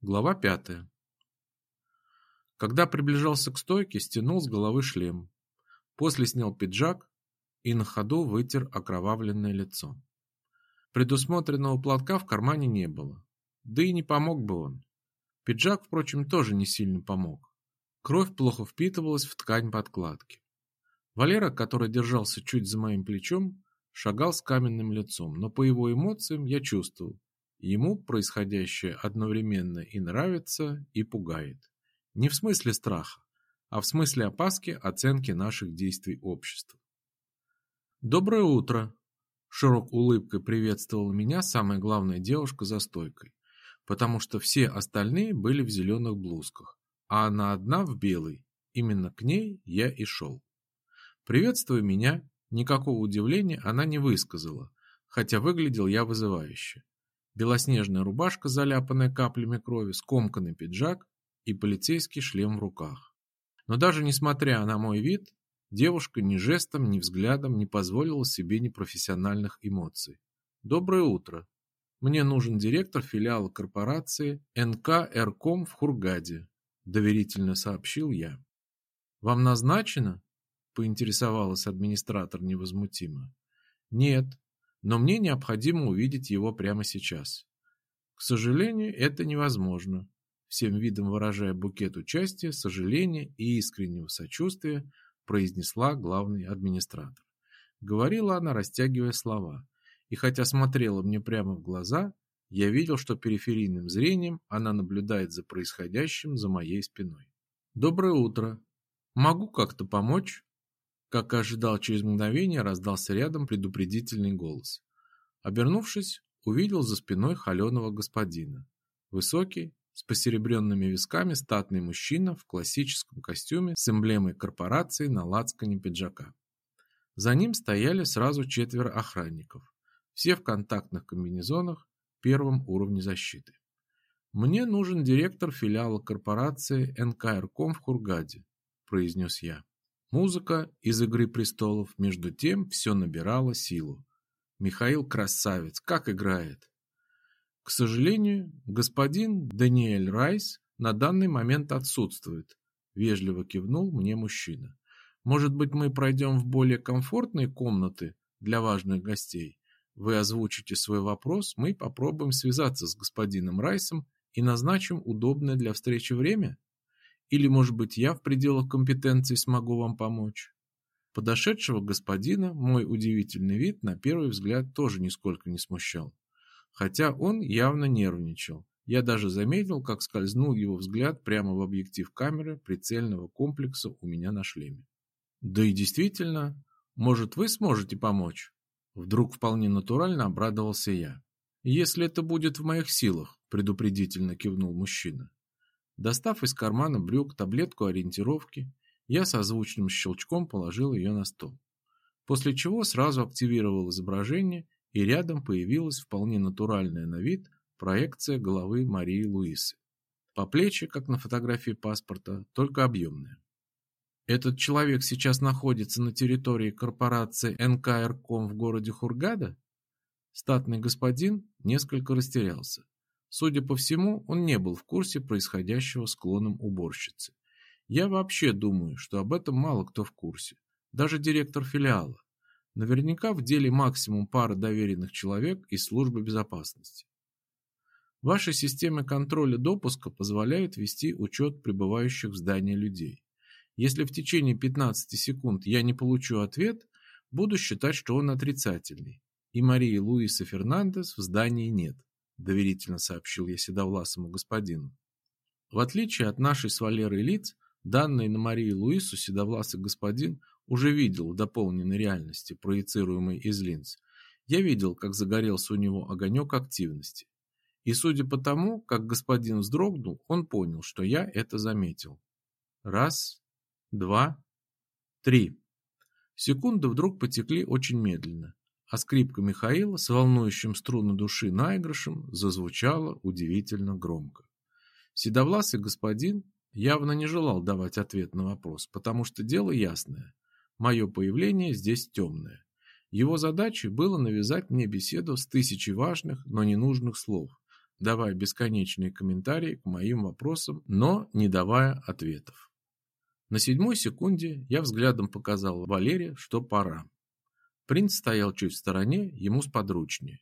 Глава пятая. Когда приближался к стойке, стянул с головы шлем. После снял пиджак и на ходу вытер окровавленное лицо. Предусмотренного платка в кармане не было. Да и не помог бы он. Пиджак, впрочем, тоже не сильно помог. Кровь плохо впитывалась в ткань подкладки. Валера, который держался чуть за моим плечом, шагал с каменным лицом, но по его эмоциям я чувствовал, Ему происходящее одновременно и нравится, и пугает. Не в смысле страха, а в смысле опаски оценки наших действий общества. «Доброе утро!» Широк улыбкой приветствовала меня самая главная девушка за стойкой, потому что все остальные были в зеленых блузках, а она одна в белой. Именно к ней я и шел. Приветствуя меня, никакого удивления она не высказала, хотя выглядел я вызывающе белоснежная рубашка, заляпанная каплями крови, скомканный пиджак и полицейский шлем в руках. Но даже несмотря на мой вид, девушка ни жестом, ни взглядом не позволила себе непрофессиональных эмоций. «Доброе утро. Мне нужен директор филиала корпорации НК Эрком в Хургаде», доверительно сообщил я. «Вам назначено?» поинтересовалась администратор невозмутимо. «Нет, но мне необходимо увидеть его прямо сейчас. К сожалению, это невозможно. Всем видом выражая букет участия, сожаления и искреннего сочувствия, произнесла главный администратор. Говорила она, растягивая слова. И хотя смотрела мне прямо в глаза, я видел, что периферийным зрением она наблюдает за происходящим за моей спиной. «Доброе утро. Могу как-то помочь?» Как и ожидал, через мгновение раздался рядом предупредительный голос. Обернувшись, увидел за спиной холеного господина. Высокий, с посеребренными висками статный мужчина в классическом костюме с эмблемой корпорации на лацкане пиджака. За ним стояли сразу четверо охранников, все в контактных комбинезонах первом уровне защиты. «Мне нужен директор филиала корпорации НКРКом в Хургаде», – произнес я. Музыка из «Игры престолов» между тем все набирала силу. Михаил красавец, как играет. К сожалению, господин Даниэль Райс на данный момент отсутствует, вежливо кивнул мне мужчина. Может быть, мы пройдем в более комфортные комнаты для важных гостей? Вы озвучите свой вопрос, мы попробуем связаться с господином Райсом и назначим удобное для встречи время? Или, может быть, я в пределах компетенции смогу вам помочь? Подошедшего господина мой удивительный вид на первый взгляд тоже нисколько не смущал. Хотя он явно нервничал. Я даже заметил, как скользнул его взгляд прямо в объектив камеры прицельного комплекса у меня на шлеме. Да и действительно, может, вы сможете помочь? Вдруг вполне натурально обрадовался я. Если это будет в моих силах, предупредительно кивнул мужчина. Достав из кармана брюк таблетку ориентировки, я со звучным щелчком положил ее на стол. После чего сразу активировал изображение, и рядом появилась вполне натуральная на вид проекция головы Марии Луисы. По плечи, как на фотографии паспорта, только объемная. Этот человек сейчас находится на территории корпорации НКРКом в городе Хургада? Статный господин несколько растерялся. Судя по всему, он не был в курсе происходящего с клоном уборщицы. Я вообще думаю, что об этом мало кто в курсе. Даже директор филиала. Наверняка в деле максимум пара доверенных человек из службы безопасности. Ваши системы контроля допуска позволяют вести учет прибывающих в здание людей. Если в течение 15 секунд я не получу ответ, буду считать, что он отрицательный. И Марии Луиса Фернандес в здании нет доверительно сообщил я седовласому господину. В отличие от нашей с Валерой лиц, данные на Марию Луису седовласый господин уже видел в дополненной реальности, проецируемой из линз. Я видел, как загорелся у него огонек активности. И судя по тому, как господин вздрогнул, он понял, что я это заметил. Раз, два, три. Секунды вдруг потекли очень медленно а скрипка Михаила с волнующим струны души наигрышем зазвучала удивительно громко. Седовласый господин явно не желал давать ответ на вопрос, потому что дело ясное. Мое появление здесь темное. Его задачей было навязать мне беседу с тысячей важных, но ненужных слов, давая бесконечные комментарии к моим вопросам, но не давая ответов. На седьмой секунде я взглядом показал Валере, что пора. Принц стоял чуть в стороне, ему сподручнее.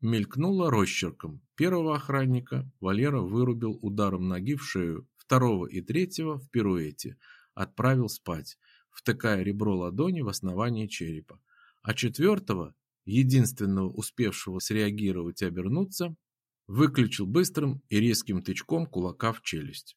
Мелькнуло росчерком. Первого охранника Валера вырубил ударом ноги в шею, второго и третьего в пируэте, отправил спать, втыкая ребро ладони в основание черепа. А четвертого, единственного успевшего среагировать и обернуться, выключил быстрым и резким тычком кулака в челюсть.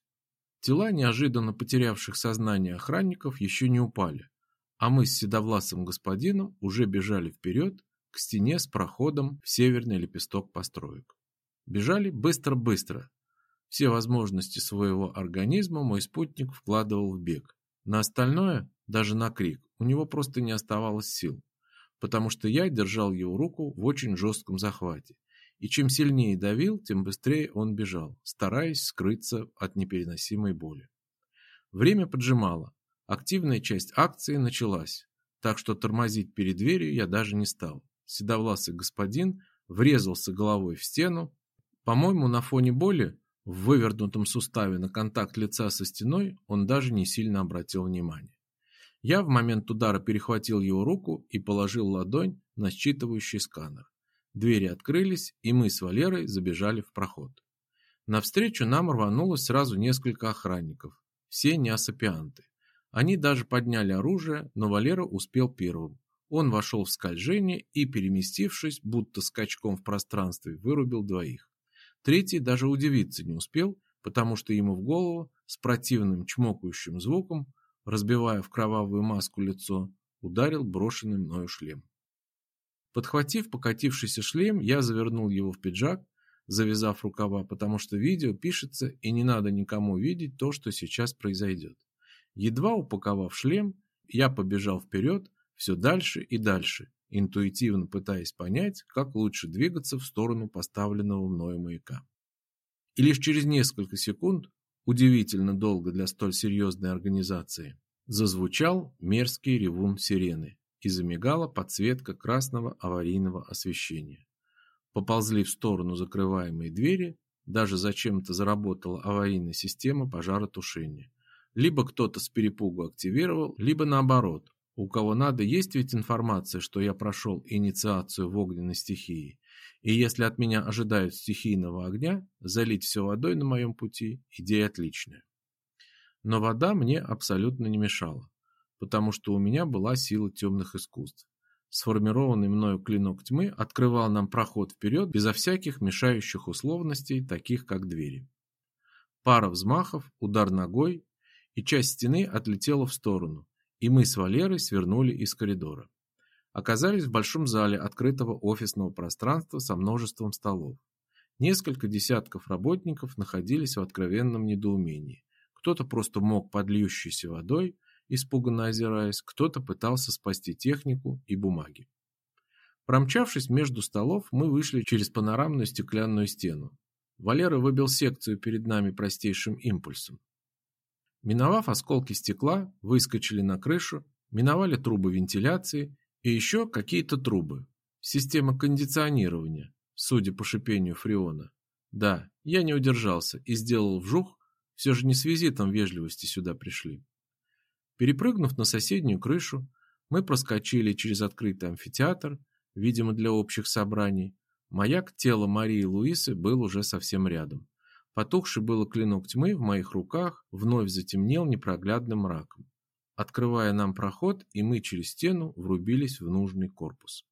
Тела неожиданно потерявших сознание охранников еще не упали, а мы с седовласым господином уже бежали вперед к стене с проходом в северный лепесток построек. Бежали быстро-быстро. Все возможности своего организма мой спутник вкладывал в бег. На остальное, даже на крик, у него просто не оставалось сил, потому что я держал его руку в очень жестком захвате. И чем сильнее давил, тем быстрее он бежал, стараясь скрыться от непереносимой боли. Время поджимало, Активная часть акции началась, так что тормозить перед дверью я даже не стал. Седовласый господин врезался головой в стену. По-моему, на фоне боли в вывернутом суставе на контакт лица со стеной он даже не сильно обратил внимания. Я в момент удара перехватил его руку и положил ладонь на считывающий сканер. Двери открылись, и мы с Валерой забежали в проход. Навстречу нам рванулось сразу несколько охранников, все неосапианты. Они даже подняли оружие, но Валера успел первым. Он вошел в скольжение и, переместившись, будто скачком в пространстве, вырубил двоих. Третий даже удивиться не успел, потому что ему в голову с противным чмокающим звуком, разбивая в кровавую маску лицо, ударил брошенный мною шлем. Подхватив покатившийся шлем, я завернул его в пиджак, завязав рукава, потому что видео пишется и не надо никому видеть то, что сейчас произойдет. Едва упаковав шлем, я побежал вперед, все дальше и дальше, интуитивно пытаясь понять, как лучше двигаться в сторону поставленного мною маяка. И лишь через несколько секунд, удивительно долго для столь серьезной организации, зазвучал мерзкий ревун сирены и замигала подсветка красного аварийного освещения. Поползли в сторону закрываемые двери, даже зачем-то заработала аварийная система пожаротушения. Либо кто-то с перепугу активировал, либо наоборот. У кого надо, есть ведь информация, что я прошел инициацию в огненной стихии. И если от меня ожидают стихийного огня, залить все водой на моем пути – идея отличная. Но вода мне абсолютно не мешала, потому что у меня была сила темных искусств. Сформированный мною клинок тьмы открывал нам проход вперед безо всяких мешающих условностей, таких как двери. Пара взмахов, удар ногой, и часть стены отлетела в сторону, и мы с Валерой свернули из коридора. Оказались в большом зале открытого офисного пространства со множеством столов. Несколько десятков работников находились в откровенном недоумении. Кто-то просто мог под водой, испуганно озираясь, кто-то пытался спасти технику и бумаги. Промчавшись между столов, мы вышли через панорамную стеклянную стену. Валера выбил секцию перед нами простейшим импульсом. Миновав осколки стекла, выскочили на крышу, миновали трубы вентиляции и еще какие-то трубы. Система кондиционирования, судя по шипению фреона. Да, я не удержался и сделал вжух, все же не с визитом вежливости сюда пришли. Перепрыгнув на соседнюю крышу, мы проскочили через открытый амфитеатр, видимо для общих собраний. Маяк тела Марии Луисы был уже совсем рядом. Потухший было клинок тьмы в моих руках вновь затемнел непроглядным мраком, открывая нам проход, и мы через стену врубились в нужный корпус.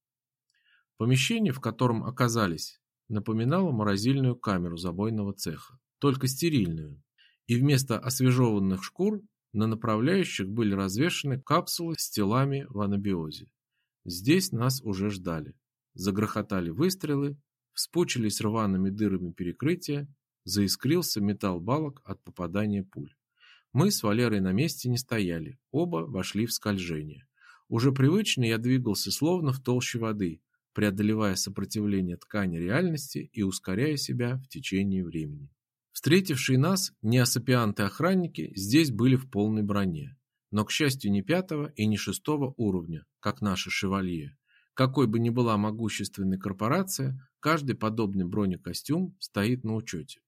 Помещение, в котором оказались, напоминало морозильную камеру забойного цеха, только стерильную, и вместо освежеванных шкур на направляющих были развешаны капсулы с телами в анабиозе. Здесь нас уже ждали. Загрохотали выстрелы, вспучились рваными дырами перекрытия, Заискрился металл балок от попадания пуль. Мы с Валерой на месте не стояли, оба вошли в скольжение. Уже привычно я двигался словно в толще воды, преодолевая сопротивление ткани реальности и ускоряя себя в течение времени. Встретившие нас неосапианты-охранники здесь были в полной броне, но, к счастью, не пятого и не шестого уровня, как наши шевалье. Какой бы ни была могущественной корпорация, каждый подобный бронекостюм стоит на учете.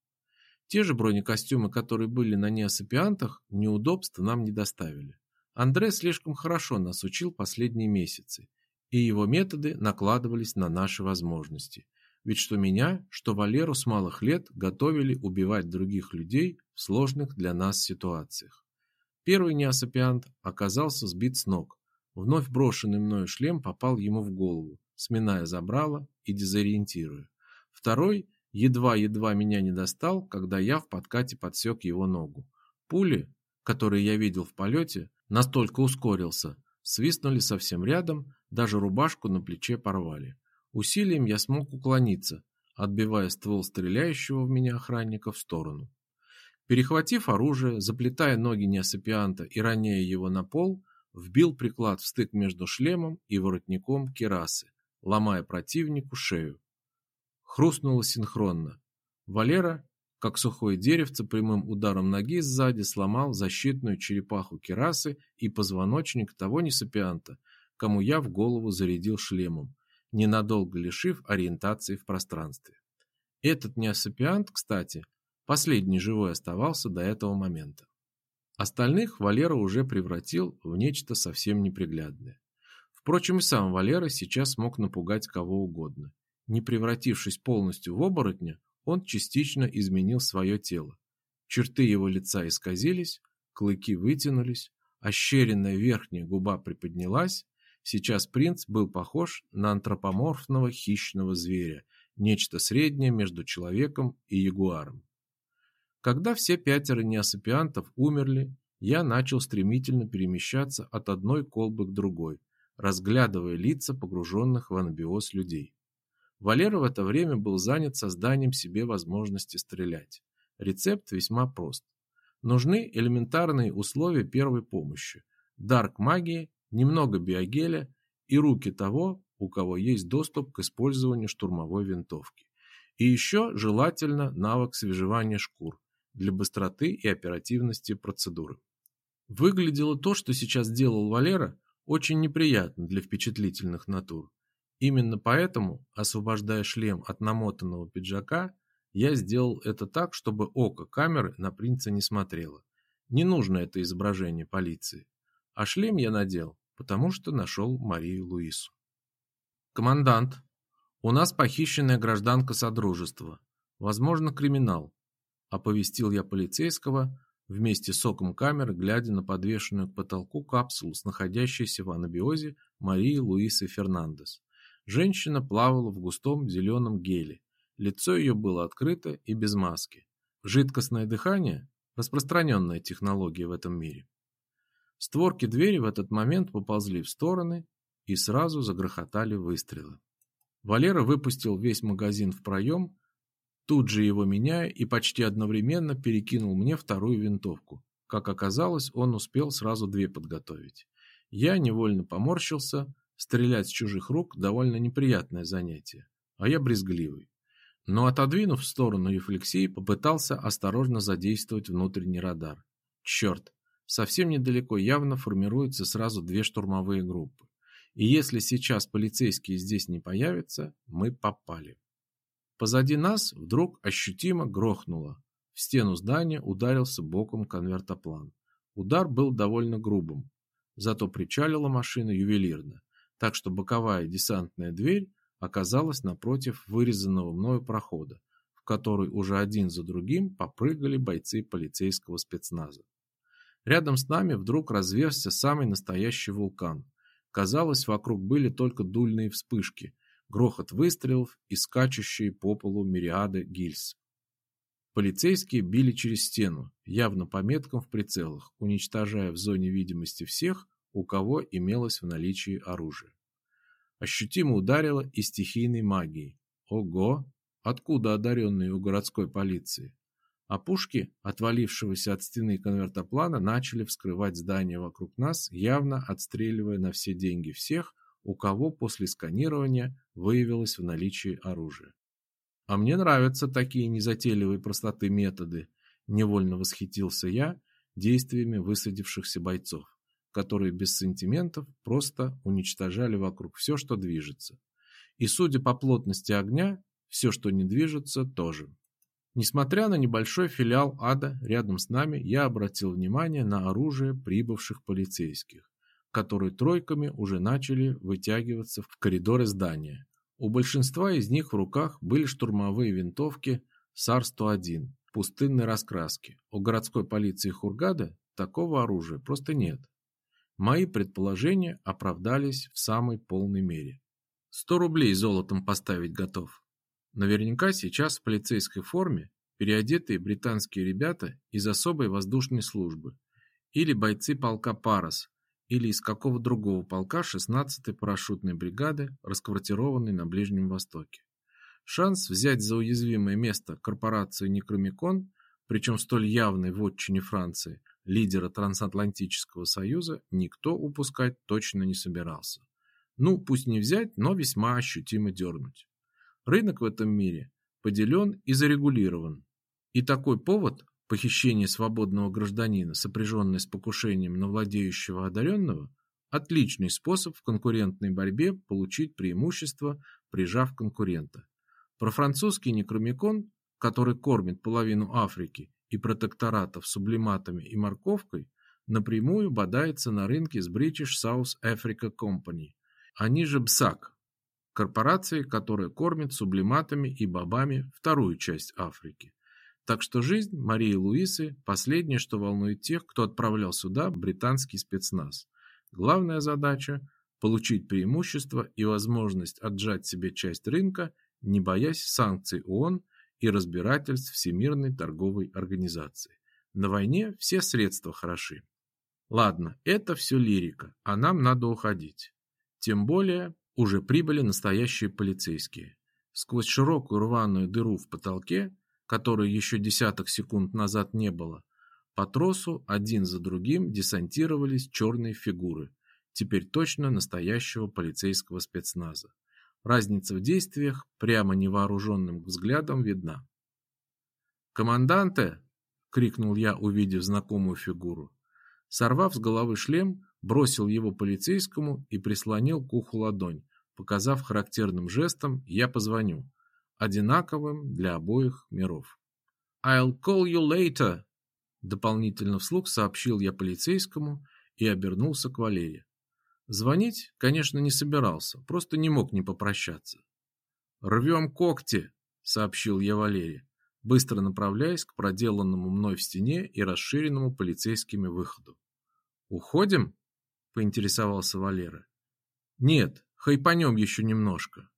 Те же бронекостюмы, которые были на неосапиантах, неудобств нам не доставили. Андре слишком хорошо нас учил последние месяцы, и его методы накладывались на наши возможности. Ведь что меня, что Валеру с малых лет готовили убивать других людей в сложных для нас ситуациях. Первый неосапиант оказался сбит с ног. Вновь брошенный мною шлем попал ему в голову, сминая забрало и дезориентируя. Второй едва-едва меня не достал, когда я в подкате подсек его ногу. Пули, которые я видел в полете, настолько ускорился, свистнули совсем рядом, даже рубашку на плече порвали. Усилием я смог уклониться, отбивая ствол стреляющего в меня охранника в сторону. Перехватив оружие, заплетая ноги неосапианта и роняя его на пол, вбил приклад в стык между шлемом и воротником кирасы, ломая противнику шею. Хрустнуло синхронно. Валера, как сухое деревце, прямым ударом ноги сзади сломал защитную черепаху кирасы и позвоночник того несапианта, кому я в голову зарядил шлемом, ненадолго лишив ориентации в пространстве. Этот неосапиант, кстати, последний живой оставался до этого момента. Остальных Валера уже превратил в нечто совсем неприглядное. Впрочем, и сам Валера сейчас мог напугать кого угодно. Не превратившись полностью в оборотня, он частично изменил свое тело. Черты его лица исказились, клыки вытянулись, ощеренная верхняя губа приподнялась. Сейчас принц был похож на антропоморфного хищного зверя, нечто среднее между человеком и ягуаром. Когда все пятеро неосапиантов умерли, я начал стремительно перемещаться от одной колбы к другой, разглядывая лица погруженных в анабиоз людей. Валера в это время был занят созданием себе возможности стрелять. Рецепт весьма прост. Нужны элементарные условия первой помощи. Дарк магии, немного биогеля и руки того, у кого есть доступ к использованию штурмовой винтовки. И еще желательно навык свежевания шкур для быстроты и оперативности процедуры. Выглядело то, что сейчас делал Валера, очень неприятно для впечатлительных натур. Именно поэтому, освобождая шлем от намотанного пиджака, я сделал это так, чтобы око камеры на принца не смотрело. Не нужно это изображение полиции. А шлем я надел, потому что нашел Марию Луису. «Командант, у нас похищенная гражданка Содружества. Возможно, криминал», – оповестил я полицейского, вместе с оком камеры, глядя на подвешенную к потолку капсулу с находящейся в анабиозе Марии Луисы Фернандес. Женщина плавала в густом зеленом геле. Лицо ее было открыто и без маски. Жидкостное дыхание – распространенная технология в этом мире. Створки двери в этот момент поползли в стороны и сразу загрохотали выстрелы. Валера выпустил весь магазин в проем, тут же его меняя и почти одновременно перекинул мне вторую винтовку. Как оказалось, он успел сразу две подготовить. Я невольно поморщился, Стрелять с чужих рук довольно неприятное занятие, а я брезгливый. Но отодвинув в сторону Евлексии, попытался осторожно задействовать внутренний радар. Черт, совсем недалеко явно формируются сразу две штурмовые группы. И если сейчас полицейские здесь не появятся, мы попали. Позади нас вдруг ощутимо грохнуло. В стену здания ударился боком конвертоплан. Удар был довольно грубым, зато причалила машина ювелирно так что боковая десантная дверь оказалась напротив вырезанного мною прохода, в который уже один за другим попрыгали бойцы полицейского спецназа. Рядом с нами вдруг разверзся самый настоящий вулкан. Казалось, вокруг были только дульные вспышки, грохот выстрелов и скачущие по полу мириады гильз. Полицейские били через стену, явно по меткам в прицелах, уничтожая в зоне видимости всех, у кого имелось в наличии оружие. Ощутимо ударило и стихийной магией. Ого! Откуда одаренные у городской полиции? А пушки, отвалившегося от стены конвертоплана, начали вскрывать здания вокруг нас, явно отстреливая на все деньги всех, у кого после сканирования выявилось в наличии оружие. А мне нравятся такие незатейливые простоты методы, невольно восхитился я действиями высадившихся бойцов которые без сантиментов просто уничтожали вокруг все, что движется. И судя по плотности огня, Все, что не движется, тоже. Несмотря на небольшой филиал ада рядом с нами, я обратил внимание на оружие прибывших полицейских, которые тройками уже начали вытягиваться в коридоры здания. У большинства из них в руках были штурмовые винтовки САР-101 пустынной раскраски. У городской полиции Хургада такого оружия просто нет. Мои предположения оправдались в самой полной мере. Сто рублей золотом поставить готов. Наверняка сейчас в полицейской форме переодетые британские ребята из особой воздушной службы или бойцы полка Парас или из какого другого полка 16-й парашютной бригады, расквартированной на Ближнем Востоке. Шанс взять за уязвимое место корпорацию Некромикон, причем столь явной в отчине Франции, лидера Трансатлантического союза, никто упускать точно не собирался. Ну, пусть не взять, но весьма ощутимо дернуть. Рынок в этом мире поделен и зарегулирован. И такой повод – похищение свободного гражданина, сопряженное с покушением на владеющего одаренного – отличный способ в конкурентной борьбе получить преимущество, прижав конкурента. Про французский некромикон, который кормит половину Африки и протекторатов сублиматами и морковкой, напрямую бодается на рынке с British South Africa Company, они же БСАК, корпорации, которая кормит сублиматами и бобами вторую часть Африки. Так что жизнь Марии Луисы – последнее, что волнует тех, кто отправлял сюда британский спецназ. Главная задача – получить преимущество и возможность отжать себе часть рынка, не боясь санкций ООН и разбирательств Всемирной торговой организации. На войне все средства хороши. Ладно, это все лирика, а нам надо уходить. Тем более, уже прибыли настоящие полицейские. Сквозь широкую рваную дыру в потолке, которой еще десяток секунд назад не было, по тросу один за другим десантировались черные фигуры, теперь точно настоящего полицейского спецназа. Разница в действиях прямо невооруженным взглядом видна. «Команданте!» — крикнул я, увидев знакомую фигуру. Сорвав с головы шлем, бросил его полицейскому и прислонил к уху ладонь, показав характерным жестом «я позвоню», одинаковым для обоих миров. «I'll call you later», дополнительно вслух сообщил я полицейскому и обернулся к Валере. Звонить, конечно, не собирался, просто не мог не попрощаться. «Рвем когти», — сообщил я Валере, быстро направляясь к проделанному мной в стене и расширенному полицейскими выходу. «Уходим?» — поинтересовался Валера. «Нет, хайпанем еще немножко».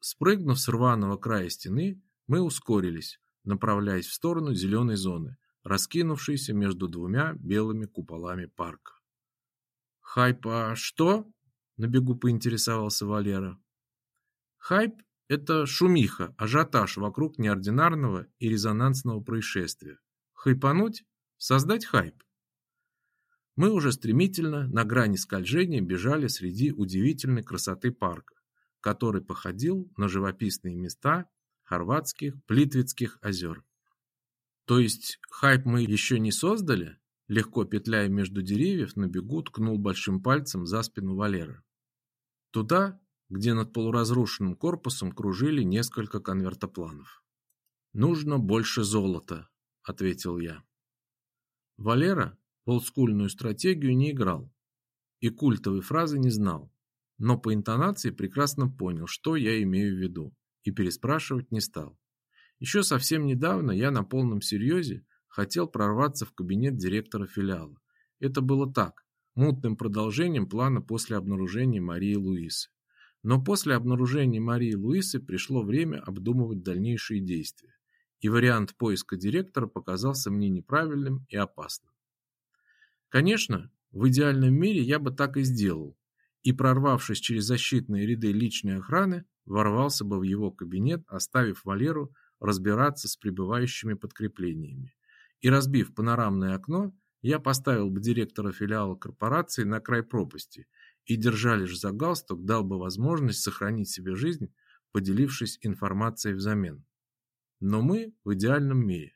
Спрыгнув с рваного края стены, мы ускорились, направляясь в сторону зеленой зоны, раскинувшейся между двумя белыми куполами парка. «Хайп, а что?» — на бегу поинтересовался Валера. «Хайп — это шумиха, ажиотаж вокруг неординарного и резонансного происшествия. Хайпануть — создать хайп. Мы уже стремительно, на грани скольжения, бежали среди удивительной красоты парка, который походил на живописные места хорватских Плитвицких озер. То есть хайп мы еще не создали? Легко петляя между деревьев, на бегу ткнул большим пальцем за спину Валеры. Туда, где над полуразрушенным корпусом кружили несколько конвертопланов. «Нужно больше золота», — ответил я. Валера, олдскульную стратегию не играл и культовой фразы не знал, но по интонации прекрасно понял, что я имею в виду, и переспрашивать не стал. Еще совсем недавно я на полном серьезе хотел прорваться в кабинет директора филиала. Это было так, мутным продолжением плана после обнаружения Марии Луисы. Но после обнаружения Марии Луисы пришло время обдумывать дальнейшие действия, и вариант поиска директора показался мне неправильным и опасным. Конечно, в идеальном мире я бы так и сделал, и, прорвавшись через защитные ряды личной охраны, ворвался бы в его кабинет, оставив Валеру разбираться с прибывающими подкреплениями. И разбив панорамное окно, я поставил бы директора филиала корпорации на край пропасти и, держа лишь за галстук, дал бы возможность сохранить себе жизнь, поделившись информацией взамен. Но мы в идеальном мире.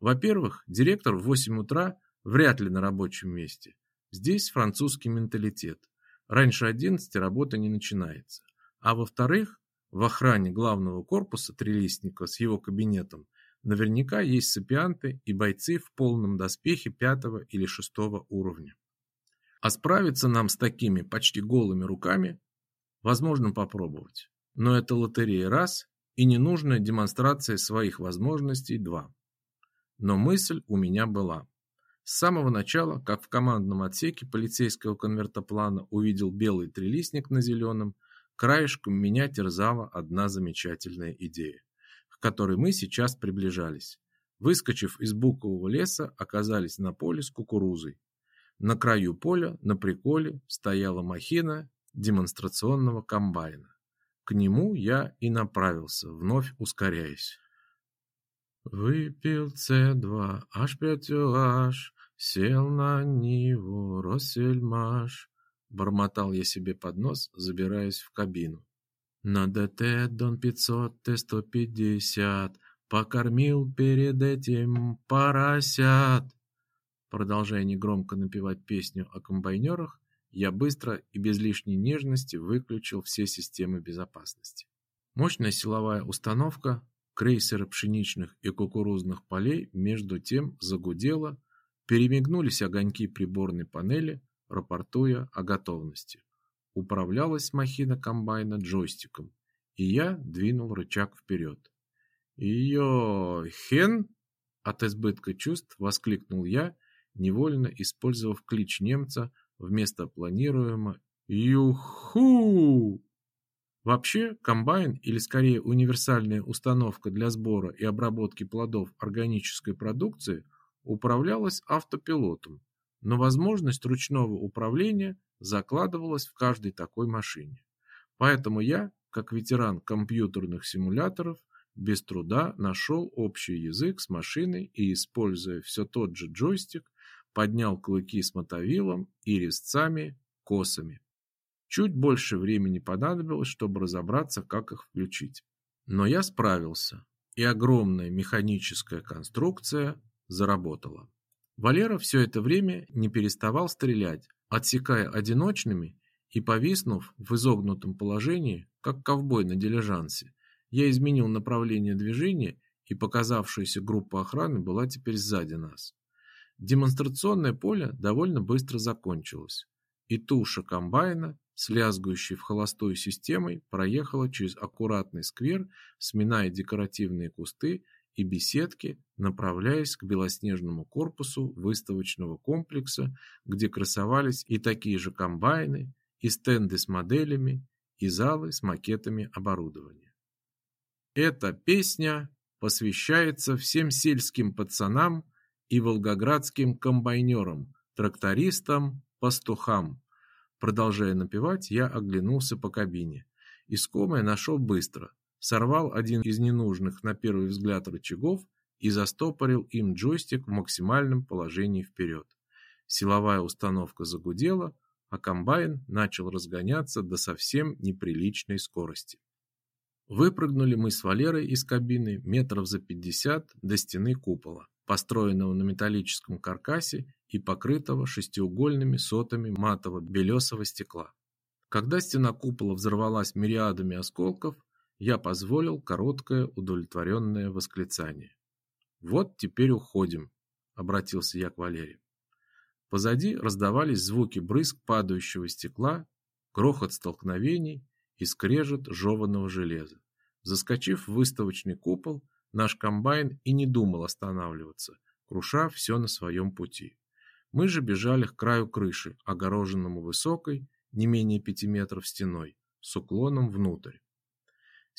Во-первых, директор в 8 утра Вряд ли на рабочем месте. Здесь французский менталитет. Раньше 11 работа не начинается. А во-вторых, В охране главного корпуса трилистника с его кабинетом наверняка есть сапианты и бойцы в полном доспехе пятого или шестого уровня. А справиться нам с такими почти голыми руками возможно попробовать. Но это лотерея раз и ненужная демонстрация своих возможностей два. Но мысль у меня была. С самого начала, как в командном отсеке полицейского конвертоплана увидел белый трилистник на зеленом, краешком меня терзала одна замечательная идея, к которой мы сейчас приближались. Выскочив из букового леса, оказались на поле с кукурузой. На краю поля, на приколе, стояла махина демонстрационного комбайна. К нему я и направился, вновь ускоряясь. Выпил С2, H5OH, сел на Ниву, Россельмаш. Бормотал я себе под нос, забираясь в кабину. На ДТ Дон 500, Т-150, покормил перед этим поросят. Продолжая негромко напевать песню о комбайнерах, я быстро и без лишней нежности выключил все системы безопасности. Мощная силовая установка крейсера пшеничных и кукурузных полей между тем загудела, перемигнулись огоньки приборной панели, рапортуя о готовности. Управлялась махина комбайна джойстиком, и я двинул рычаг вперед. «Йо-хен!» От избытка чувств воскликнул я невольно использовав клич немца вместо планируемого «Юху!». Вообще, комбайн, или скорее универсальная установка для сбора и обработки плодов органической продукции, управлялась автопилотом, но возможность ручного управления закладывалась в каждой такой машине. Поэтому я, как ветеран компьютерных симуляторов, без труда нашел общий язык с машиной и, используя все тот же джойстик, поднял клыки с мотовилом и резцами, косами. Чуть больше времени понадобилось, чтобы разобраться, как их включить. Но я справился, и огромная механическая конструкция заработала. Валера все это время не переставал стрелять, отсекая одиночными и повиснув в изогнутом положении, как ковбой на дилижансе. Я изменил направление движения, и показавшаяся группа охраны была теперь сзади нас. Демонстрационное поле довольно быстро закончилось, и туша комбайна, с в холостую системой, проехала через аккуратный сквер, сминая декоративные кусты и беседки, направляясь к белоснежному корпусу выставочного комплекса, где красовались и такие же комбайны, и стенды с моделями, и залы с макетами оборудования. Эта песня посвящается всем сельским пацанам, и волгоградским комбайнерам, трактористам, пастухам. Продолжая напевать, я оглянулся по кабине. Искомое нашел быстро, сорвал один из ненужных на первый взгляд рычагов и застопорил им джойстик в максимальном положении вперед. Силовая установка загудела, а комбайн начал разгоняться до совсем неприличной скорости. Выпрыгнули мы с Валерой из кабины метров за пятьдесят до стены купола построенного на металлическом каркасе и покрытого шестиугольными сотами матово-белесого стекла. Когда стена купола взорвалась мириадами осколков, я позволил короткое удовлетворенное восклицание. «Вот теперь уходим», — обратился я к Валерию. Позади раздавались звуки брызг падающего стекла, грохот столкновений и скрежет жеванного железа. Заскочив в выставочный купол, Наш комбайн и не думал останавливаться, круша все на своем пути. Мы же бежали к краю крыши, огороженному высокой, не менее пяти метров стеной, с уклоном внутрь.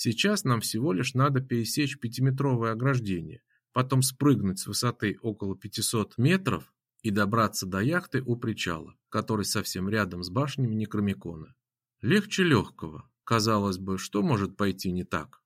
Сейчас нам всего лишь надо пересечь пятиметровое ограждение, потом спрыгнуть с высоты около 500 метров и добраться до яхты у причала, который совсем рядом с башнями Некромикона. Легче легкого. Казалось бы, что может пойти не так?